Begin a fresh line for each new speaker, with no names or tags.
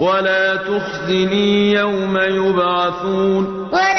ولا تخزني يوم يبعثون
ولا